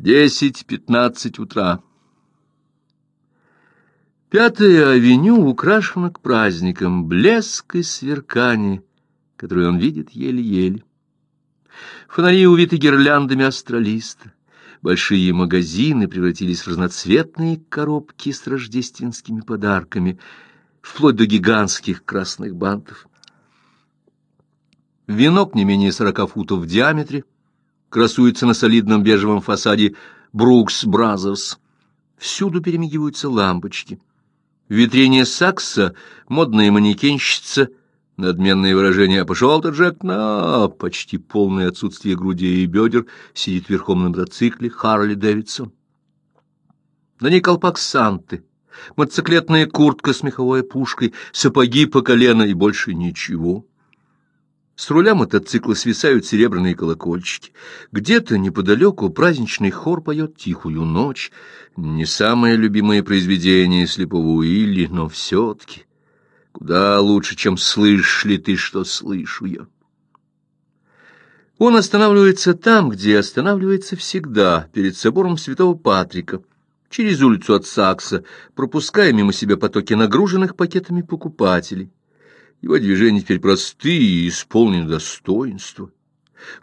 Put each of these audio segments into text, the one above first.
Десять-пятнадцать утра. Пятая авеню украшена к праздникам, блеск и сверкание, которые он видит еле-еле. Фонари увиты гирляндами астралиста. Большие магазины превратились в разноцветные коробки с рождественскими подарками, вплоть до гигантских красных бантов. Венок не менее сорока футов в диаметре красуется на солидном бежевом фасаде Brooks Brothers. Всюду перемигиваются лампочки. В витрине Сакса модная манекенщица, надменное выражение «А пошел ты, Джек, на...» почти полное отсутствие грудей и бедер, сидит верхом на мотоцикле Харли Дэвидсон. На ней колпак Санты, мотоциклетная куртка с меховой опушкой, сапоги по колено и больше ничего. С руля мотоцикла свисают серебряные колокольчики. Где-то неподалеку праздничный хор поет «Тихую ночь». Не самое любимое произведение слепого Уилли, но все-таки куда лучше, чем «Слышишь ли ты, что слышу я». Он останавливается там, где останавливается всегда, перед собором святого Патрика, через улицу от Сакса, пропуская мимо себя потоки нагруженных пакетами покупателей. Его движения теперь простые и исполнены достоинства.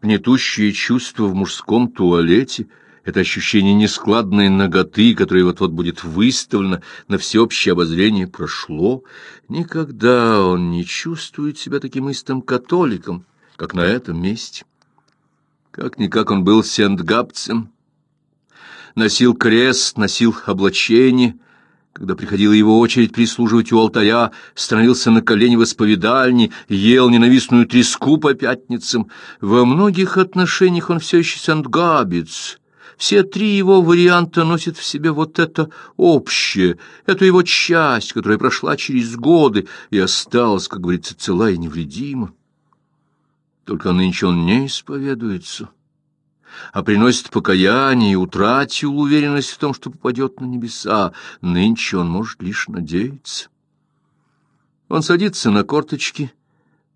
Гнетущее чувство в мужском туалете — это ощущение нескладной ноготы, которое вот-вот будет выставлено на всеобщее обозрение, прошло. Никогда он не чувствует себя таким истым католиком, как на этом месте. Как-никак он был сент-габцем, носил крест, носил облачение — когда приходила его очередь прислуживать у алтаря, становился на колени в исповедальне, ел ненавистную треску по пятницам. Во многих отношениях он все еще сент-габец. Все три его варианта носят в себе вот это общее, эту его часть, которая прошла через годы и осталась, как говорится, цела и невредима. Только нынче он не исповедуется а приносит покаяние и утратил уверенность в том, что попадет на небеса. Нынче он может лишь надеяться. Он садится на корточки,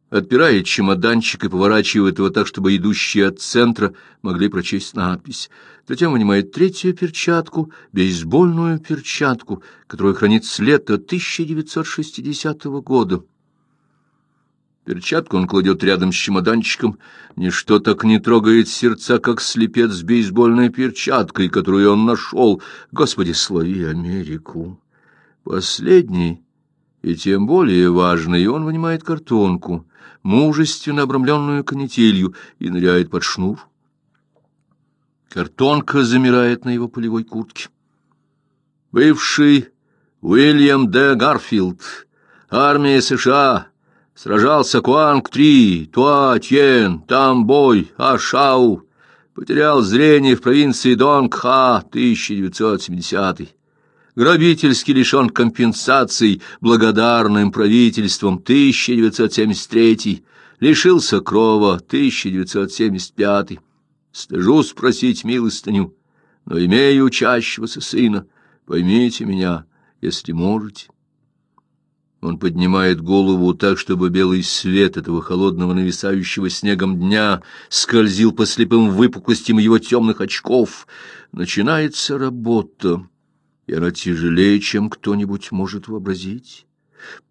отпирает чемоданчик и поворачивает его так, чтобы идущие от центра могли прочесть надпись. Затем вынимает третью перчатку, бейсбольную перчатку, которую хранит с лета 1960 года. Перчатку он кладет рядом с чемоданчиком. Ничто так не трогает сердца, как слепец с бейсбольной перчаткой, которую он нашел. Господи, слави Америку! Последний, и тем более важный, он вынимает картонку, мужественно обрамленную канителью, и ныряет под шнур. Картонка замирает на его полевой куртке. Бывший Уильям Д. Гарфилд, армия США, Сражался Куанг-3, Туа-Тьен, Тамбой, Ашау. Потерял зрение в провинции Донгха, 1970 Грабительски лишен компенсаций благодарным правительством, 1973 Лишился крова, 1975 Стыжу спросить милостыню, но имею учащегося сына. Поймите меня, если можете. Он поднимает голову так, чтобы белый свет этого холодного нависающего снегом дня скользил по слепым выпуклостям его темных очков. Начинается работа, и она тяжелее, чем кто-нибудь может вообразить.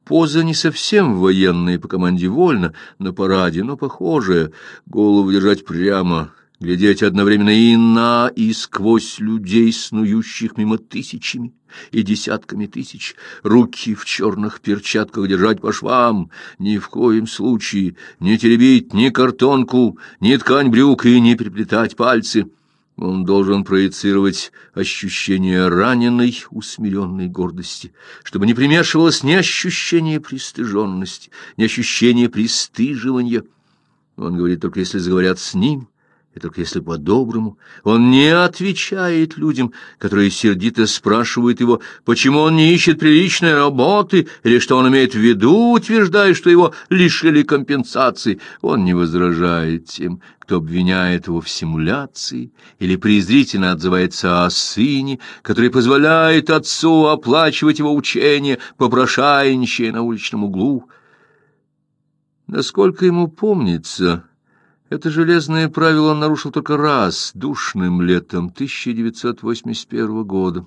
Поза не совсем военная, по команде вольно, на параде, но похожая. Голову держать прямо, глядеть одновременно и на, и сквозь людей, снующих мимо тысячами и десятками тысяч, руки в черных перчатках держать по швам, ни в коем случае не теребить ни картонку, ни ткань брюк и не переплетать пальцы. Он должен проецировать ощущение раненой, усмиренной гордости, чтобы не примешивалось ни ощущение пристыженности, ни ощущение пристыживания. Он говорит только, если заговорят с ним — и только если по-доброму. Он не отвечает людям, которые сердито спрашивают его, почему он не ищет приличной работы, или что он имеет в виду, утверждая, что его лишили компенсации. Он не возражает тем, кто обвиняет его в симуляции или презрительно отзывается о сыне, который позволяет отцу оплачивать его учение, попрошайничая на уличном углу. Насколько ему помнится... Это железное правило он нарушил только раз, душным летом 1981 года.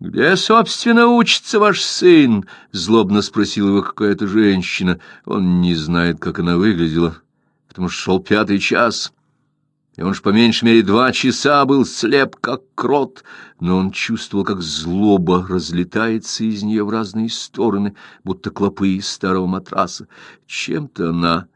«Где, собственно, учится ваш сын?» — злобно спросила его какая-то женщина. Он не знает, как она выглядела, потому что шел пятый час. И он ж по меньшей мере два часа был слеп, как крот, но он чувствовал, как злоба разлетается из нее в разные стороны, будто клопы из старого матраса. Чем-то она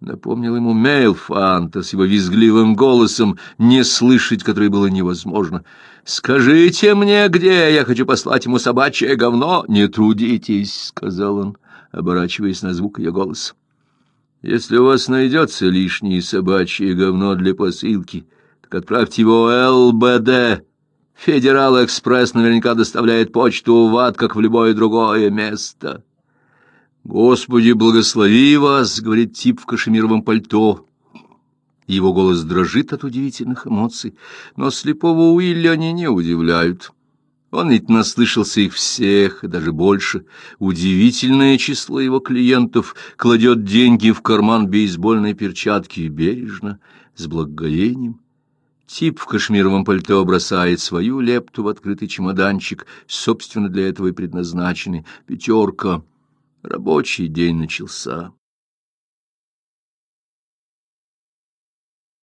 напомнила ему Мейлфанта с его визгливым голосом, не слышать который было невозможно. «Скажите мне, где я хочу послать ему собачье говно?» «Не трудитесь», — сказал он, оборачиваясь на звук ее голоса. Если у вас найдется лишнее собачье говно для посылки, так отправьте его ЛБД. Федерал Экспресс наверняка доставляет почту в ад, как в любое другое место. Господи, благослови вас, говорит тип в кашемировом пальто. Его голос дрожит от удивительных эмоций, но слепого Уилля они не удивляют. Он ведь наслышался их всех, и даже больше. Удивительное число его клиентов кладет деньги в карман бейсбольной перчатки бережно, с благоговением. Тип в кашмировом пальто бросает свою лепту в открытый чемоданчик, собственно, для этого и предназначенный. Пятерка. Рабочий день начался.